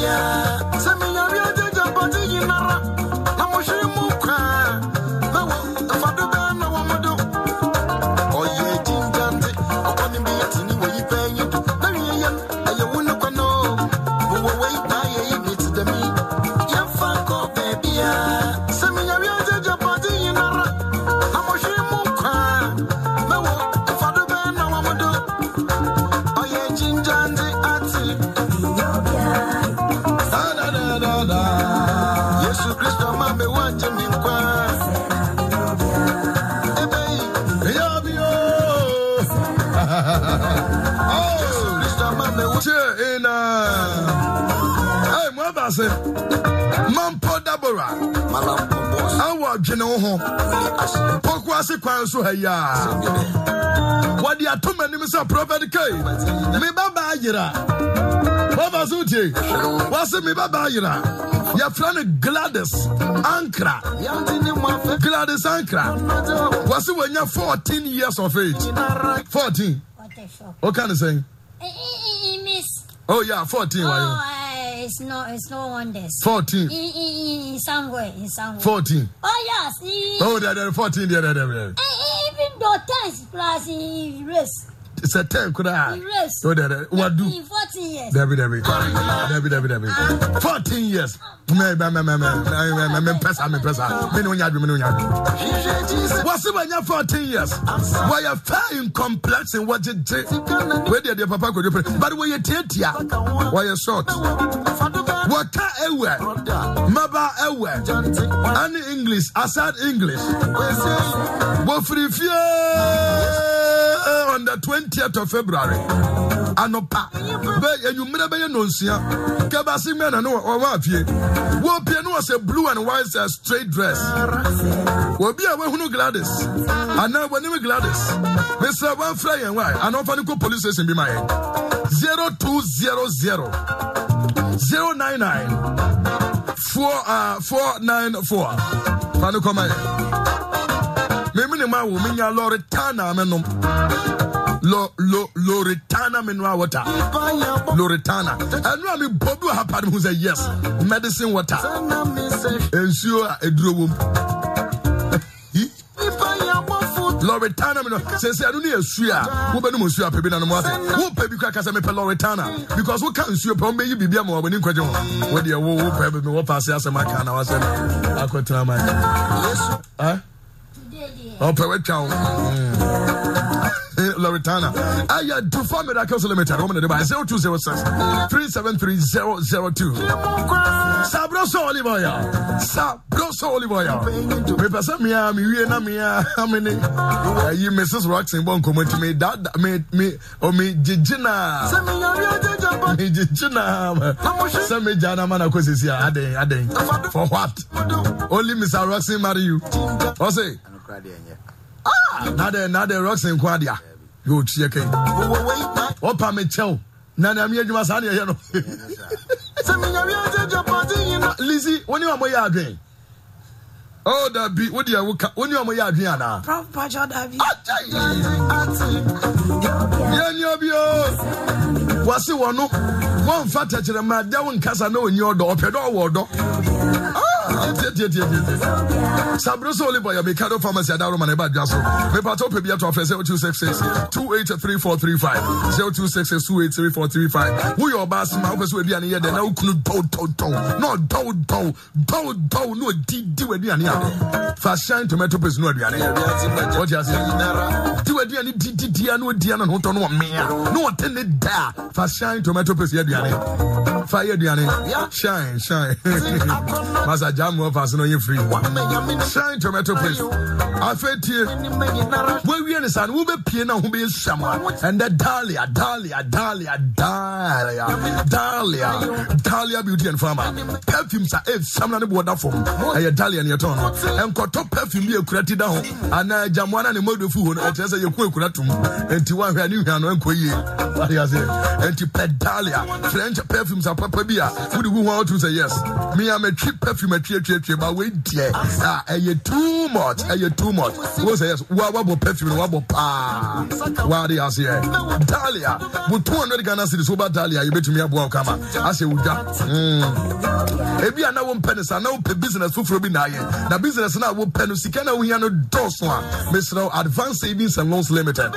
love. diaspora ɛwɔ adwene wo ho. Pɔko ase kwan so ha yi a wɔde atom anim sɛ prophet kai me babaa yera wɔfa so wotie me babaa yera yɛfrɛ no gladys ankra gladys ankra wɔse wanya 14 years of age. 14 woka ne sɛn? Oh yeah 14 wayɛ it's not it's no wonders. 14. In, in, in, in some way, in some way. 14. Oh yes. He, Oh, there, there, 14 there, there, there, eh, eh, even though tens plus he race, it's a ten koraa Fourteen years. dabi dabi dabi dabi fourteen years. Mempɛ saa mempɛ saa mene wonya adwe mene wonya adwe wɔse wanya fourteen years. Wɔyɛ fair in complex in wɔgyegye wedeɛ deɛ papa kɔdwo pɛ but wɔyɛ tiatia wɔyɛ short? Wɔka ɛwɛ mmaba ɛwɛ eh, ane english? Asad english? Wɔfiri fie uh, on the 20th of February. Anopa. Be enyumre be nonsia. Keba sigme na no wa afie. Wo pie no was a blue and white uh, straight dress. Wo be we hunu Gladys. and now we ni Gladys. Me se wan fry en why. Ana fa ni ko police station Be my. 0200 099 four uh four nine four. Fanu meme ne ma wo menya loretana lo lo loretana mineral water. Loretana. Ɛno a mebɔ bi wɔ hapade mu yes medicine water. Nsuo a ɛduro wɔ mu loretana mineral sɛsɛ ɛno ne yɛsu a wobɛnom nsuo a pɛbi nanom ase. Wopɛ bi kora ka sɛ mepɛ loretana. Because woka nsuo pɛ wombɛyi biribia ma wabani nkwagye ho wodeɛ wo wopɛ bi me wɔpa ase asɛm aka na wasɛ akɔtena ma ɔpɛ wɛtwa wo Loretana. Aya Dufa Miracles Limited. Woman in the 0206 373 Sabroso olive oil. Sabroso olive oil. Me pesa me a me wie na me a amene. Ayi Mrs. Roxin bon komoti me da me me o me jijina. Semi yari ajeja bo Me oh, jijina. Say me jana mana kwesisi a aden aden. For what? Only Mr. Roxin marry you. O say na de na de roxin nko adea yɛ ɔkyiɛ kɛn ɔpa me kyɛw na nyame adwuma saa ne ɛyɛ no lisi wone wa mɔyɛ adwen Oh, that be what do you look at? When you're my yard, you're not. Prof. Pajo, that be. Yeah, you're bio. What's the one? One fat touch in a mad down casa, no, in your door, pedal, or door. Sabro Soli Boy, Mikado Pharmacy, Adaro Maneba Jaso. Mepato Pebia to Office 0266 283435. 0266 283435. Who your boss, Marcus, will be an ear, then I'll clue do, do, do. No, do, do, do, do, no, D, D, will be an ear. Fashion tomato paste, no, be an ear. What you say? Do a dear, D, D, D, no, D, and not on one mere. No, attend it there. Fashion tomato paste, yeah, Diane. Fire, Diane. Shine, shine. Master samuel vasin onye free. Wa shine tomato I fed you ne saa no wobɛpie no a ho bɛyɛ suam a ɛndɛ dalia dalia dalia dalia dalia dalia beauty and farmer. Perfumes a ɛsiam na ne boɔ da fam ɛyɛ dalia ne yɛtɔn no ɛnkɔtɔ perfume bi akura ti da ho anaa agyamoa no ne mmɔdɔ fu hɔ no ɛkyerɛ sɛ yɛku akura tom enti woahwɛ ne hwia no ɛnkɔ yie ase enti pɛ dalia french perfumes apapa bi a wode wu ho a wotum sɛ yes? Me I'm a matwi perfume atwi atwi atwi ba wei deɛ a ɛyɛ ah, too much ɛyɛ too much. Wo sɛ yes? Wa wabɔ perfume no bɔ paa wade aseɛ dalia mo 200 ghana series woba dalia yɛbɛtumi aboa wo kama. Ahyɛ wo Mm. ebi a na wompɛ no saa na wopɛ business foforɔ bi na ayɛ na business no a wopɛ no sika na wohia no dɔɔso a mesrɛ wo advance savings and loans limited.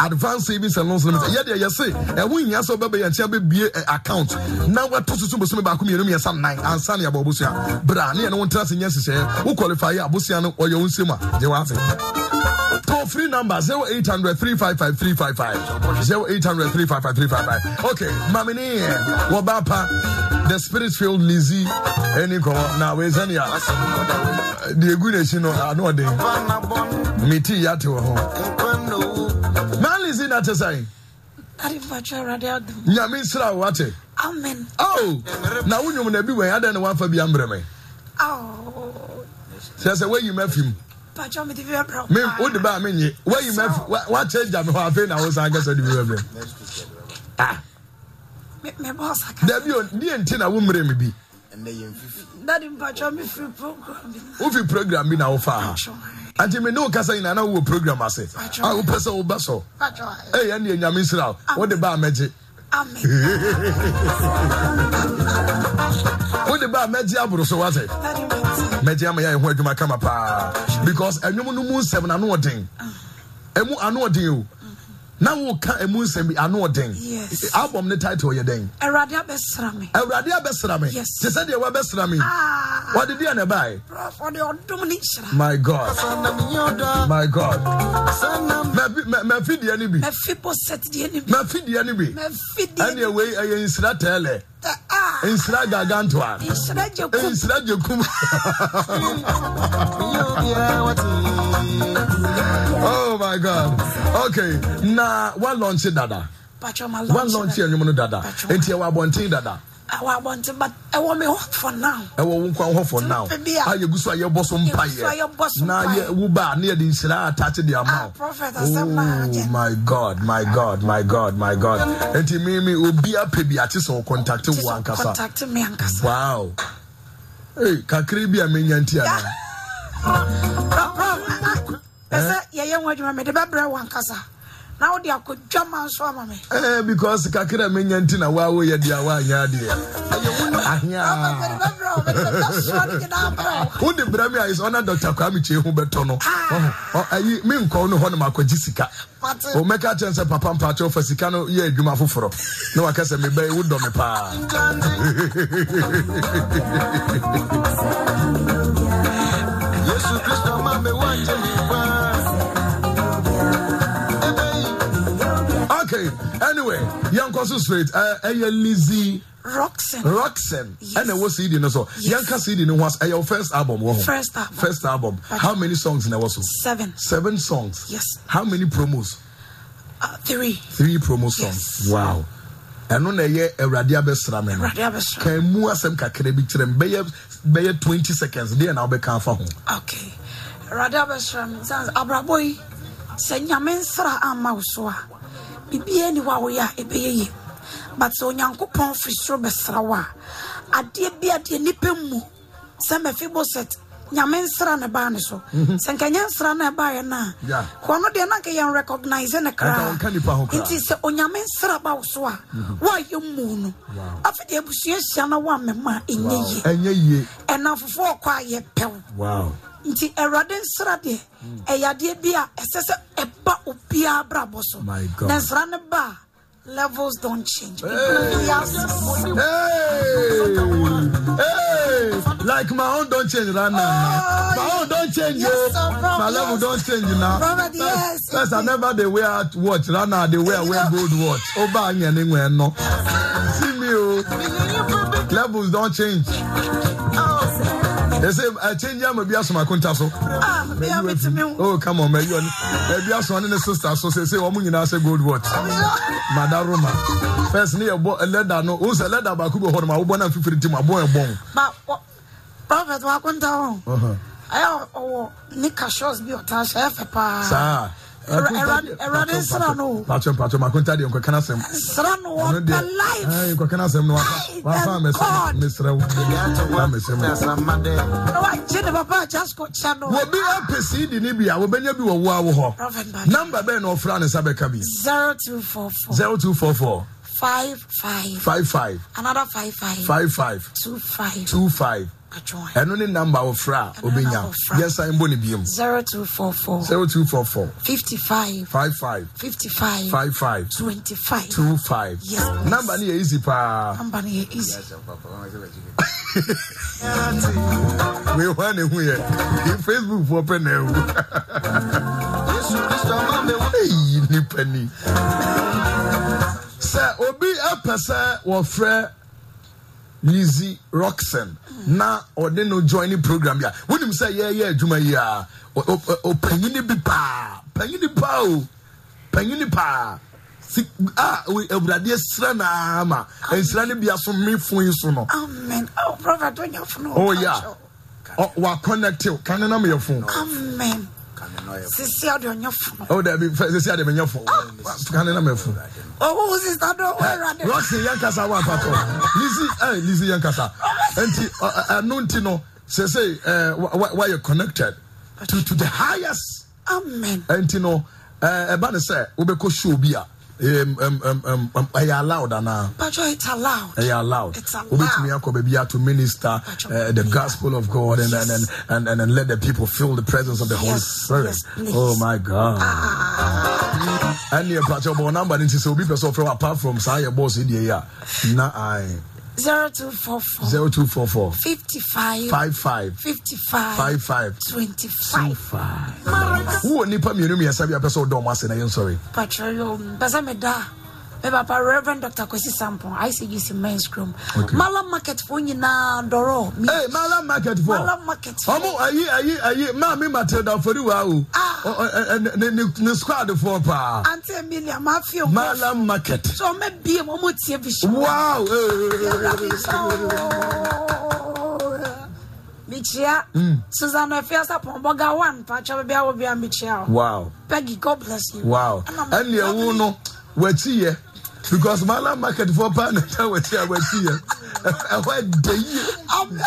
Advance savings and loans limited. Yɛdeɛ yɛse ɛho nhia sɛ wobɛbɛ yɛ nkyɛn bɛbie account. Na wato soso bosome baako mmienu mmiɛnsa nan ansa ne yɛbɔ abosua bra ne yɛne wo ntena se nyɛ nhyehyɛeɛ wo qualify yɛ abosua no ɔyɛ wo nsɛm a gye wase Toll free number 0800 355 355. 0800 355 355. Okay, Mamini, Wabapa, the spirit filled Lizzie, any call. Now, where's any? The good no, I know they. Miti Yato. Man, Lizzie, not to say. Arifacha awurade adom. Nyame nsira wo ate. Amen. Oh, na wonyom na bi wɛn adan na wafa bi ambrɛ me. Sɛ sɛ wayi mafim. Pacha me tivi abra. Me wode ba menye. Wayi mafim. Wakyɛ gya me hɔ afei na wo san kasa de bi wɛbrɛ. Ah. Me me boss aka. dabi o deɛ nti na wo mmerɛ me bi Daddy pacha me free program. bi. wofi program bi na wofa ha Pacha. anti me ne wo kasa nyina na wowɔ program ase Atwa. a wopɛ sɛ woba sɔ Pacha. ɛyɛ neɛ nyame nsira wo wode ba a mɛgye Amen. Wode ba a mɛgye aboro so me. mɛgye ama yɛ ho adwuma kama paa because ɛnwom no mu nsɛm no ano ɔden ɛmu ano ɔden o na woka ɛmu nsɛm bi ano ɔden Yes. album ne title yɛ dɛn Awurade abɛsra me. awurade abɛsra me Yes. te sɛ deɛ wabɛsra me Ah. wɔde deɛ ne bae Prof, ɔde ɔdom ne nhyira. my god my god Mafi- ma- mafidie no bi Mɛfi bɔ set deɛ ne bi. mafidie no bi Mɛfi deɛ ne ɛne wei ɛyɛ nsira tɛɛlɛ bi. Ah. nsira gagantoa Nhyira gye kum. nsira gyekum oh my god okay na walɔnkye dada Pacha ma walɔnkye anwom no dada Pacha. enti ɛwɔ abɔnten dada Awɔ abɔnten but ɛwɔ me hɔ for now. ɛwɔ wo nkwa hɔ for now Bi a- a yɛgu so a yɛbɔ so Yɛgu so a yɛbɔ so mpayɛ na mpaeɛ. yɛ- wo ba a ne yɛde nhyira atakye de ama Ah, wo. prophet asɛm na Oh agye. my god my god my god my god enti mimi obi apɛ bi akye sɛ wo contact wo Sɛ ankasa contact me ankasa. wow Hey, kakra bi a menya nti ana ɛsɛ yɛyɛ ho adwuma mede bɛbrɛ wo ankasa. Na wode akɔdwa ma nso ama me. Eh, because kakra menya nti na waa woyɛ deɛ woanyɛ adeɛ. Wode brɛ me a yɛ sɛ ɔna dr kwame kyee ho bɛtɔ no. Ɔ- ayi me nkɔw no hɔ nom akɔgye sika. Mate. o mɛka kyɛn sɛ papa mpakyɛw fa sika no yɛ adwuma foforɔ. Na waka sɛ mebɛyɛ wodɔ me paa anyway yɛnkɔ so straight ɛyɛ eh, eh, lizzy roxen roxen Yes. ɛna ɛwɔ cd no so Yes. yɛnka cd no ho as ɛyɛ wo first album wɔ First album. first album. How many songs na ɛwɔ so seven. Seven songs? Yes. how many promos? Uh, three. Three promo songs. Yes. wow. Ɛno na ɛyɛ eh, awurade abɛsra me no. Kan mu asɛm kakra bi kyerɛ m bɛyɛ bɛyɛ 20 seconds. Deɛ na wobɛka afa ho. Okay. Awurade abɛsra me abrabɔ yi sɛ nyame nsra amma wo so a biribiaa ni hɔ a woyɛ a ɛbɛyɛ ye. But onyankopɔn firi soro bɛsra wo a adeɛ bi adeɛ nnipa mu sɛ mɛfiboset nyame nsra ne baa ne so. Sɛ nka nyɛ nsra no ɛbaeɛ no a Yeah. hɔ no deɛ na nka yɛn recognise ne koraa. nti sɛ onyame nsra ba wo so a woayɛ mu no. Afei deɛ abusua hyia na woamema a ɛnyɛ yie. Ɛnyɛ yie. Ɛna fofoɔ nti awurade nsra deɛ ɛyɛ adeɛ bi a ɛsɛ sɛ ɛba obiara brabɔ so na nsra no ba a levels don't change. Hey, hey, like my own don't change right now. my own don't change, yes, yo. bro, my level don't change now. Prophet, yes, First, I never they wear watch. Right now, they wear wear gold watch. Oba any anywhere no. See me, oh. Levels don't change. They say I change. I'm a bias my contact so. Ah, bia metumi hu. Oh, come on, man. You are a bias one in the sister. So say say, woman, you know, say gold watch. Madaroma. First, near a leather no. Who's a leather back who hold my one and fifty team. A boy, a bone. But what- prophet wakonta ho Uh-huh. ɛyɛ ɔwɔ nika shorts bi ɔtaa hyɛ ɛfɛ paa Saa. Awurade nsra no. patwɛ mpatwɛ makonta deɛ nkɔka no asɛm nsra no Ɛno deɛ, wɔpɛ life. Ɛɛ, nkɔka no asɛm no Hey, wafa thank God. mesrɛ wo. Fa mesrɛ wo. na wagye ne papa agyasko kyɛ no. Wɔbi apɛ cd no bi a wɔbɛnya bi wɔ wo a wo hɔ. Prophet Bad. namba bɛn na ɔfra ne nsa bɛka bi? 0244 0244 55 55 another 55 55 25 25 adwoa ɛno ne namba wɔfra a Ɛno ne obɛnya namba wɔfra. yɛnsan mbɔ ne biom 0244 0244 55 55 55 55 25 25 Yes, please. namba no yɛ easy paa number no easy. Wehua ne hu yɛ facebook foɔ pɛ na awu Yesu Kristo ama me wa. eyi nipa ni sɛ obi apɛ sɛ wɔfrɛ lizzy roxon na ɔde no join ne program bi a wonim sɛ yɛyɛ adwuma yi a ɔpanyini bi paa. Panyini paa o. Panyini paa. Si- a o- awurade asira naa ma nsira no bia so me fo yi so no. Amen. Oh prophet onyafo no oh yeah. Ɔ- wakɔnɛcte ka ne nam yɛ fo amen sisi ade onyafo no Oh, dabi sɛsi ade menyɛ fo ka ne nam yɛ fo oh sister do wɛrade Roxy yɛn kasa wa mpatɔ Lizzy ɛɛ Lizzy yɛn kasa nti ɔ- ɔ- ɛno nti no sese ɛɛ wa- wa- wayɛ connected to to the highest amen nti no ɛɛ ɛba ne sɛ wobɛkɔ show bi a ɛm ɛm ɛm ɛm ɛm, ɛyɛ allowed anaa Pacho, it's allowed. ɛyɛ allowed? It's allowed. wobɛtumi akɔ baabi a to minister Pacho, uh, the gospel of God and and, and and and and let the people feel the presence of the Holy Spirit. yes, please. oh my God. Ah. And ɛpakyɛ bɔ number no nti sɛ obi pɛ sɛ ɔfrɛ wo apart from saa yɛ bɔɔs deɛ yi a na ae 0244 0244 55 55 55 55 25. 25 wowɔ nnipa mmienu mmiɛnsa bi a pɛ sɛ wodɔ ɔmo ase na yɛnsɔre Pacho, yo, pesa me da. Me papa Reverend Dr. Kwesi Sampon, ICGC Men's Room. Okay. Mala market for you na doro. Me Hey, Mala Market for Mala market for. ɔmo ayi ayi ayi maame Matilda Foriwa o Ah. Ne ne ne squad foɔ paa Auntie Emilia, ma feel. Mala Market So me be mo mo tie vision. wow Michia, Susanna Fiesta Pomboga one, Pacho be our be a Michia. wow Peggy, God bless you. wow And I'm ɛne ɛwo lovely. No wɔakyi yɛ because Mala Market foɔ paa na ɛta wɔakyi a wɔakyi yɛ ɛhɔ ɛda yie Amen.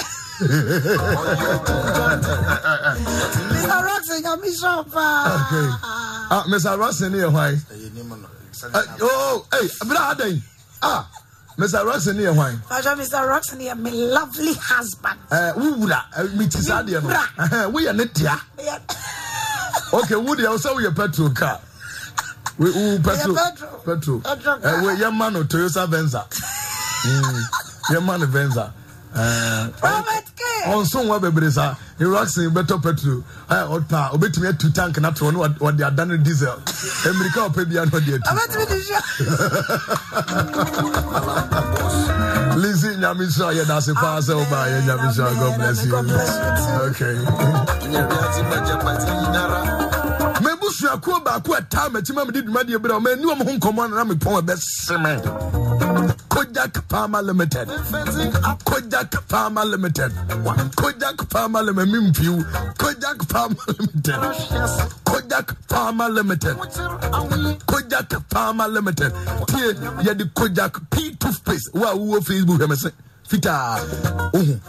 Mr. Roxy, I'm Bishop. Okay. ah Mr. Rosin ne yɛ hwan Ɛ, oh hey abira adan ah Mr. Rosin ne yɛ hwan Pacho, Mr. Roxy, I'm my lovely husband. ɛɛ wowura ɛ, mi ti saa deɛ no Wura. Ɛhɛn, woyɛ ne tia. Yeah. okay wo deɛ sɛ woyɛ petrol car wo wo petrol petrol. petrol Petrol eh, ɛ car. wo yɛma no oh, toyota venza. Mm, yɛma no venza. Ɛɛ Robert K. Oh, ɔnso wa bebree ah? sa eroxin bɛtɔ petrol ɛ ɔpa obetumi oh, atu tank na to no wɔde ada no diesel. Emirika ɔpɛ bia no ɔde I'm atu going to be the show. lizzy nyamisha yɛ dase paa sɛ ɔba yɛ nyamisha god bless you. God bless you okay. Mabusuakuo baako ɛtaa m'akyi ma mede dwumadeɛ bi na ɔmani wɔ mo ho nkɔmmɔ no na mepɔn ɛbɛse me Kojak Pharma Limited. Kojak Pharma Limited. Kojak Pharma Limited. Mimpiu. Kojak Pharma Limited. Kojak Pharma Limited. Kojak Pharma Limited. Tie yɛde Kojak P toothpaste. Wo Facebook hɛ mɛsɛ. Fitaa. Ohu.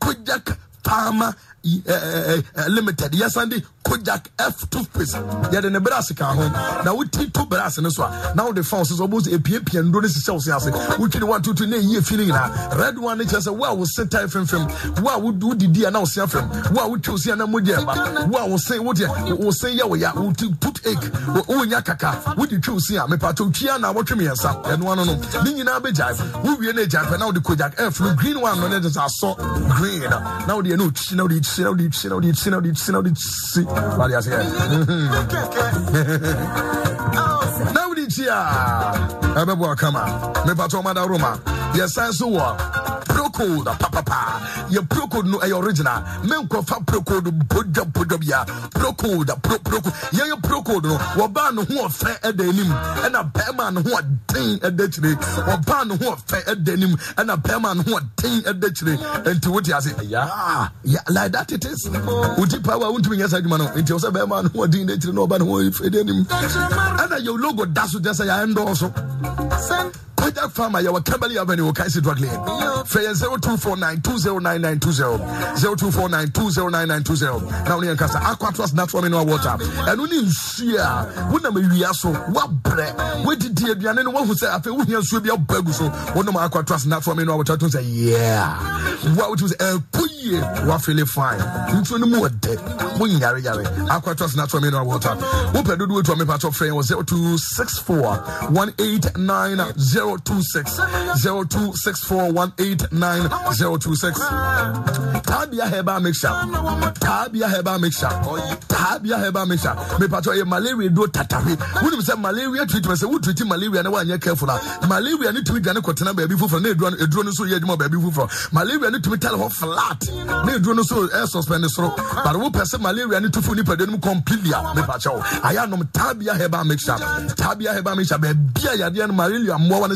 Kojak Pharma eh, eh, eh, Limited. Yɛsan de Kojak F toothpaste. Yɛde ne brass ka ho. Na woti to brass no so a na wode fa wo so sɛ ɔbɛhu sɛ epiapia nduro no hyehyɛ wo se ase. Wotwi ne one two two na ɛyi efi no nyinaa. Red one ne kyerɛ sɛ wo a wo se tae femfem. Wo a wodidi a na wo se afem. Wo a wotwi wo se a na mogya ɛba. Wo a wo se wo deɛ wo se yɛ wo ya. Wo put ache. Wo wonya kaka. Wode twi wo se a mepatɔ twia na wɔtwe mmiɛnsa. Ɛno ano no. Ne nyinaa bɛgyae. Wo wie ne gyae pɛ na wode Kojak F no green one no ne de sɛ green. Na wode ɛno twi na wode twi na wode twi na wode twi na wode twi na wode twi. Wade aseɛ. na wode kyi a ɛbɛboa kama mepatɔ ɔmada roma yɛsan so wɔ proko procode papapa yɛ procode no eh, ɛyɛ original. Menkɔfa procode bodwabodwa bia. Procode pro procode yɛyɛ procode no wɔbaa ne ho ɔfɛ ɛda eh, anim ɛna eh, bɛrima ne ho ɔden ɛda akyire ɔbaa ne ho ɔfɛ ɛda anim ɛna bɛrima ne ho ɔden ɛda akyire nti wote ase? Ya. Ah, ya like that it is. Wodi pa wa wontumi nyɛ saa adwuma no. Nti ɔsɛ bɛrima ne ho ɔden da akyire na ɔba ne ho ɔfɛ da anim ɛna yɛ logo da so kyɛ sɛ yɛayɛ ndɔɔso Kojak Pharma, your Kimberley Avenue, Kaisi Drug Lane. Fair 0249 209920. 0249 209920. Now, near Casa, Aquatras Natural Mineral Water. And when you see, when I'm a so what bread, what did you do? And one who said, I feel we should be a bug. So, one of my Aquatras Natural Mineral Water to say, yeah. What was a puye, what feel fine. Into the dead. When you are Aquatras Natural Mineral Water. Who it to me, part of friend was 0264 189 026 0264 189 026. Tabia Heba Mixture. Tabia Heba Mixture. Tabia Heba Mixture. Me pato ye eh, malaria do tatari. Wouldn't say malaria treatment. Say, who treat malaria one year careful. Malaria need to be done a cotton baby for a drone so yet more baby for. Malaria to be tell her flat. Ne drone so eh, air suspended so. But who person malaria need to fully put them completely. Me pato. I am um, no Tabia Heba Mixture. Tabia Heba Mixture. Be bia yadian malaria mmoa no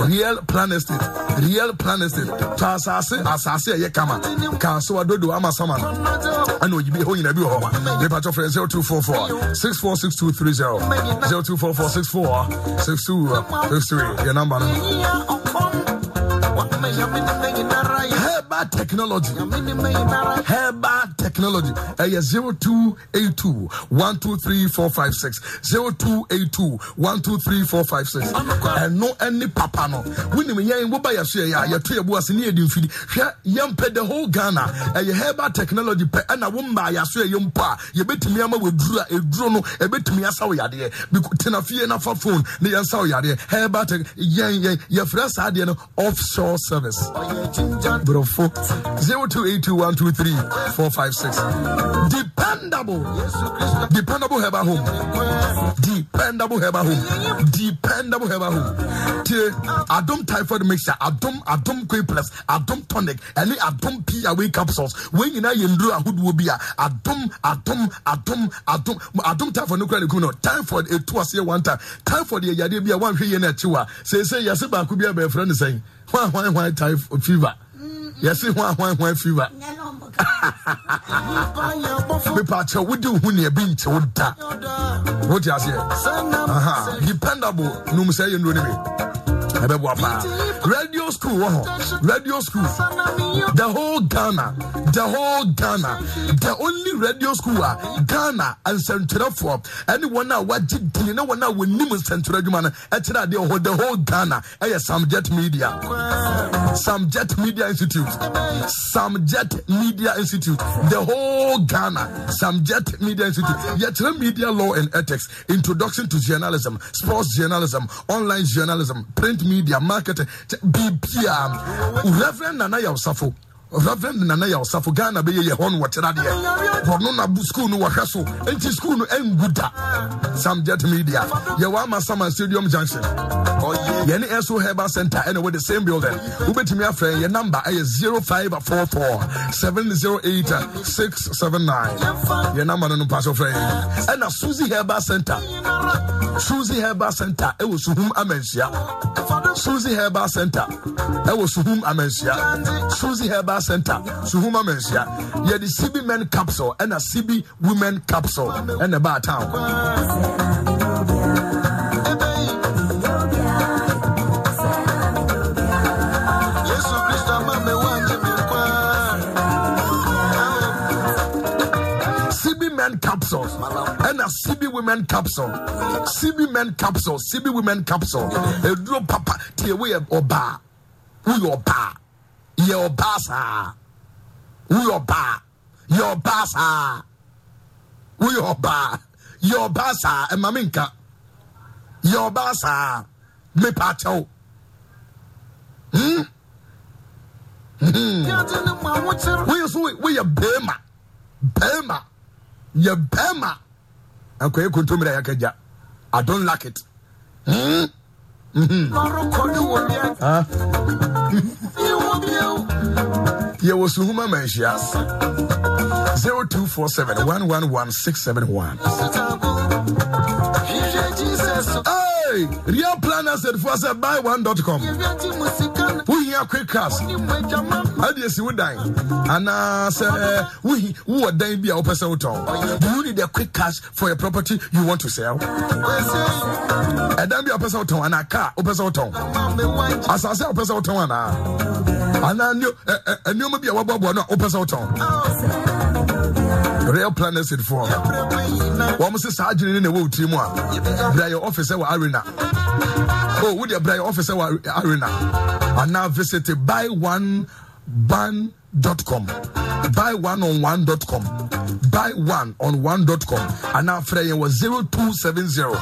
real plan estate. Real plan estate. Tɔ asase asase ɛyɛ kama. Kaa so adodo ama sama no. Ɛna oyibi ɛhɔ nyina bi wɔ hɔ mepatɔ frɛ 0244 646230 0244 64 6263 yɛ number no? Herbal technology. Herbal technology. Uh, yeah, 0282 123456. 0282 123456. And no any papa no. When you hear Mboba Yasu, your two boys in the feed, Yampe the whole Ghana, and your herbal technology, and a woman by Yasu, Yumpa, you bet me ama with Drua, a drone, a bet me Yasaw Yade, because Tenafia and a phone, the Yasaw Yade, herbal tech, Yan, your friends are the offshore service. 0282 123 456 blessings. Dependable. Dependable Heba home. Dependable Heba home. Dependable Heba home. Till Adam typhoid mixture, Adam, Adam Quay plus, Adam tonic, and Adam P away capsules. When you know you do a hood will be a Adam, Adam, Adam, Adam, Adam typhoid no credit kuno. Typhoid a two us here one time. Typhoid a yadi be a one here in a two. Uh. Say, say, yes, I could be a friend saying, why, why, why typhoid fever? Yɛse hwan hwan hwan fever. mepakyɛ wode wo ho ne ɛbi nkyɛ wo da. Wote aseɛ. Dependable. Nom sɛ yɛ nnuro no bi ɛbɛboa radio school wɔ radio school. The whole ghana the whole ghana the only radio school a ghana nsɛntwerɛfoɔ ɛne wɔn a wagye dini na wɔn a wɔnim nsɛntwerɛ adwuma no ɛkyerɛ adeɛ wɔ hɔ the whole ghana. Ɛyɛ samjet media. Samjet media institute. Samjet media institute. The whole ghana. Samjet media institute. Yɛkyerɛ media law and ethics. Introduction to journalism sports journalism online journalism print media marketing bibia. Reverend nana yawsafo reverend nana yawsafo ghana bɛyɛ yɛ hɔ no wɔkyerɛ adeɛ wɔno na school no wɔhwɛ so enti school no ɛngu da media. Yɛwɔ ama sama stadium junction. Yɛne ɛso herbal center wɔ the same building. Wobɛtumi afrɛ yɛ number eh, ɛyɛ 0544 708 679 yɛ number no no pa so frɛ yɛ suzy herbal center. Suzy herbal center eh, ɛwɔ suhum amanhyia suzy herbal center. Ɛwɔ suhum amanhyia suzy herbal center. Suhum amanhyia yɛde cb men capsule ɛna cb women capsule ɛna ɛbaa town. Yesu Kristo ama me wanje me. CB men capsules ɛna CB women capsule. CB men capsule CB women capsule. Eduro papa tie wo yɛ ɔbaa wo yɛ ɔbaa yɛ ɔbaa saa. Woyɛ ɔbaa yɛ ɔbaa saa. Woyɛ ɔbaa yɛ ɔbaa saa. Ɛma me nka. Yɛ ɔbaa saa. Mepa akyɛw. Woyɛ so woyɛ bɛɛma bɛɛma yɛ bɛɛma akɔyɛ kontomire a yɛkagya i don't like it. Hmm? Yɛwɔ suhum amanhyia 0247 111671 Hey, real planner said for us buy one.com. wohia quick cars? Ade asi wo dan anaasɛ wowɔ dan bi a wopɛ sɛ wotɔn do you need a quick cash for a property you want to sell? Ɛdan bi a wopɛ sɛ wotɔn anaa car wopɛ sɛ wotɔn asase a wopɛ sɛ wotɔn anaa anaa nneɛma bi a wɔboaboa no a wopɛ sɛ wotɔn real planner in form wɔn sɛ saa adwene no na ɛwɔ wo tiri mu a. Bra yɛ office wɔ arena. Oh wode bra yɛ office wɔ arena. Anaa visit buy one ban.com buy one on one dot com. buy one on one dot com. Anaa frɛ yɛn wɔ 0270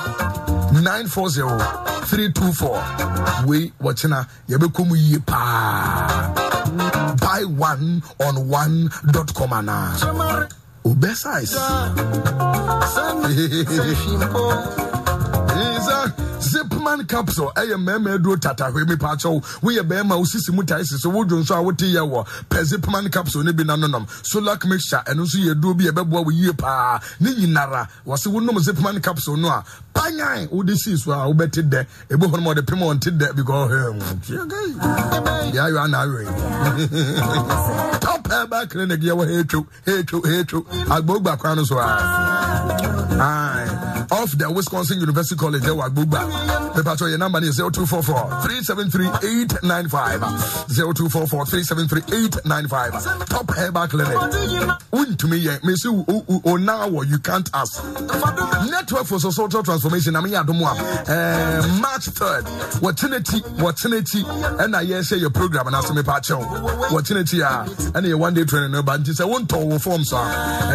940 324 wei wɔkyena yɛbɛkɔ mu yie paa buy one on one dot com obɛ size. Isa Zipman capsule ɛyɛ mmarima aduro tatahwe mi paakyɛw woyɛ bɛrima wosisi mu tae sisi wodwo nso a wote yɛ wɔ pɛ Zipman capsule ne bi nanonom Solac mixture ɛno nso yɛ duro bi ɛbɛboa wo yie paa ne nyinara wɔse wonom Zipman capsule no a panyan wode sii so a wobɛte dɛ ebi hɔ no ma ɔde pem a ɔnte dɛ because yɛayɔ ana awɛ top herbal clinic yɛwɔ hetwo hetwo hetwo agbogba kwan no so a Aye. Off the Wisconsin University College, there were. The patrol, your number is 0244 373 895. 0244 373 895. Top Herbal Clinic. Win to me. Miss you, oh, oh, oh, now you can't ask. Network for Social Transformation, I mean, I don't want. March 3rd, what Trinity, what Trinity, and I say your program, and ask me, Pacho. What Trinity, and a one day training, but it's a one tower form, sir.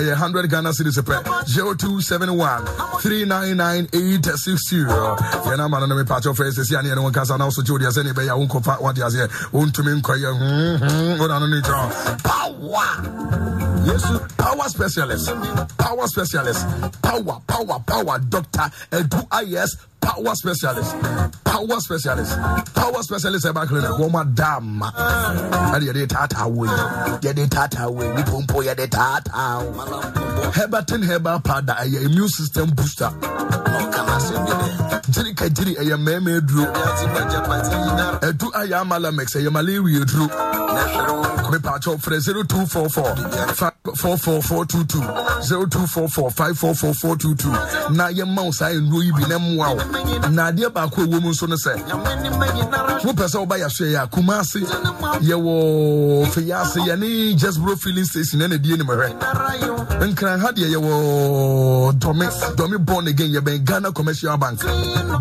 Eh, a 100 Ghana cedis, eh, 0271 399 860. Your number, and me, Pacho, first, is any one casa now, so Julia, any bay, I won't hm, I don't need power. Yes, power specialist, power specialist, power, power, power, doctor, edu IS, power specialist, power specialist, power specialist, eh, eba clinic, woman dam. And you tata way, you the tata way, you pumpo, oh, you the tata. Herbatin herbal powder, a immune system booster. Jiri ka jiri, a meme dro. Edu ayɛ amalamex ɛyɛ malaria duro mepakyɛw frɛ 0244 544422 0244 544422 na yɛma wo saa nnuro yi bi na mmoa wo. Na adeɛ baako ɛwɔ mu nso no sɛ wopɛ sɛ woba yɛso yɛ a kuma ase yɛwɔ feyɛ ase yɛne jasbro filling station ɛna die nimhwɛ nkran ha deɛ yɛwɔ dɔme dɔme born again yɛbɛn ghana commercial bank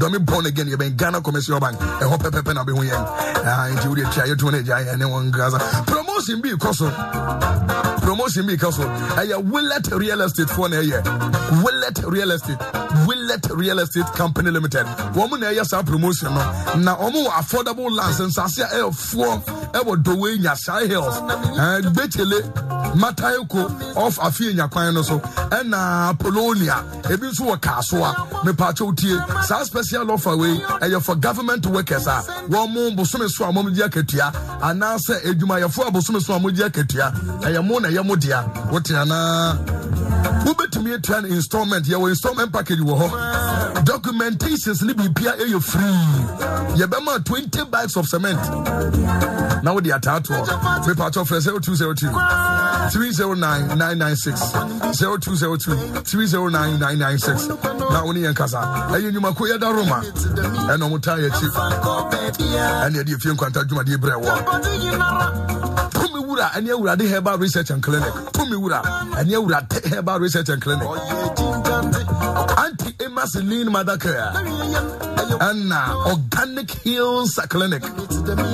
dɔme born again yɛbɛn ghana commercial bank. Ɛhɔ pɛpɛpɛ na wobɛhu yɛn nti wode tua yɛtoma no agya yɛne wɔ nkasa promotion bi kɔ promotion bi ka so ɛyɛ willet real estate foɔ na ɛyɛ willet real estate. Willet real estate company limited. Wɔn na ɛyɛ saa promotion no. Na wɔn wɔ affordable lands nsase a ɛyɛ eh, foɔ ɛwɔ eh, dowe nyasai hills eh, ɛɛ gbɛkyele matayeko off afie nyakwan no so ɛna polonia ebi nso wɔ kaasoa mepaakyɛw tie saa special offer wei ɛyɛ for government workers a wɔn mo bosome so a wɔn gye akatua anaasɛ adwumayɛfoɔ a bosome so a wɔn gye akatua ɛyɛ mo na ɛyɛ mo dea wote anaa wobɛtumi atua no installment. Yɛwɔ installment package wɔ hɔ. Documentations ne biribia ɛyɛ free. Yɛbɛma 20 bags of cement. Na wode ataatoɔ. Mepatɔ frɛ 0202 309996 0202 309996 na wo ne yɛn ɛyɛ nnwumako yɛda roma. Ɛna ɔmo taa yɛakyi ɛne yɛde ɛfie nkwanta dwumadeɛ berɛ wɔ wura ɛne awurade herbal research and clinic. Tumi wura ɛne awurade herbal research and clinic. Anti emaseline mother care ɛna organic hills clinic.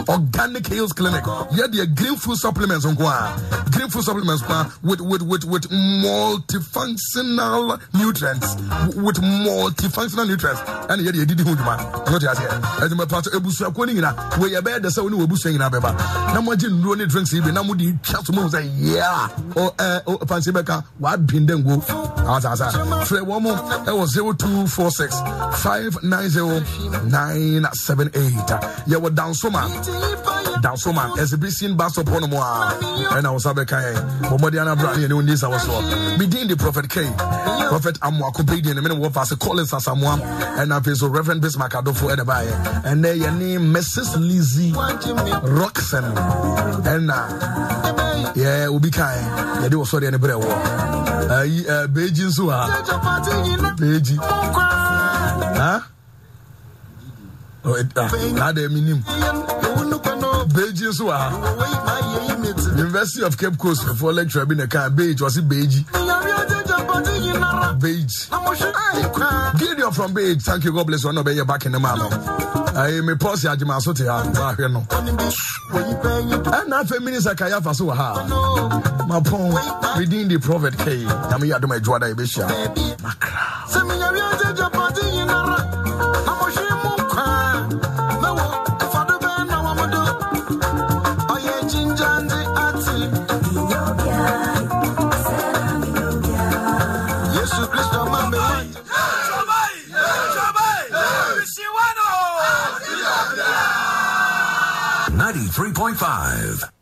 Organic hills clinic. Yɛdeɛ green food supplements nko a ah. green food supplements with with with with multifunctional nutrients. With multifunctional nutrients. Ɛna yɛde yɛdidi ho dwuma ɛno te aseɛ ɛde mɛpa so ebusuakuo no nyina wei yɛbɛyɛ de sɛ wo ne w'abusua nyinaa bɛba na moagye nnuro ne drinks yi bi na mode twa so mu sɛ yeah. Oh, eh, oh, o ɛ o fansi bɛka w'adwen dɛ ngo asasa ah, frɛ wɔn mo ɛwɔ zero two four six five nine zero nine seven eight. Yɛwɔ dansoma dansoma exhibition bus stop hɔ nom a ɛna wo sa bɛka ɛ bɔmmɔde ana bra ne yɛne wo nisa wɔ soɔ medin de prophet k prophet amoako bɛdin ne mene wɔfa se collins asamoa ɛna afei so reverend bismark adofo ɛne baayɛ ɛnɛ yɛne mrs lizzy roxon. Ɛna yɛ obi kae yɛde wɔ sɔdeɛ ne berɛ wɔ ayi ɛ beegyi nso wɔ ha beegyi ha Oh, it- ah, nada mi nim beegyi nso wɔ ha university of cape coast for lecturer bi na ka beige wɔsi beegyi beige gideon from beige thank you god bless you. Ɔna ɔbɛyɛ back in the man ayi mi pɔsi agyima so te ha wahwɛ no ɛna afɛ minista kayafa so wɔ ha mapɔn redeem the prophet k. Nyame yɛ adom adwoa da yɛbɛhyia nakra Yesu 93.5.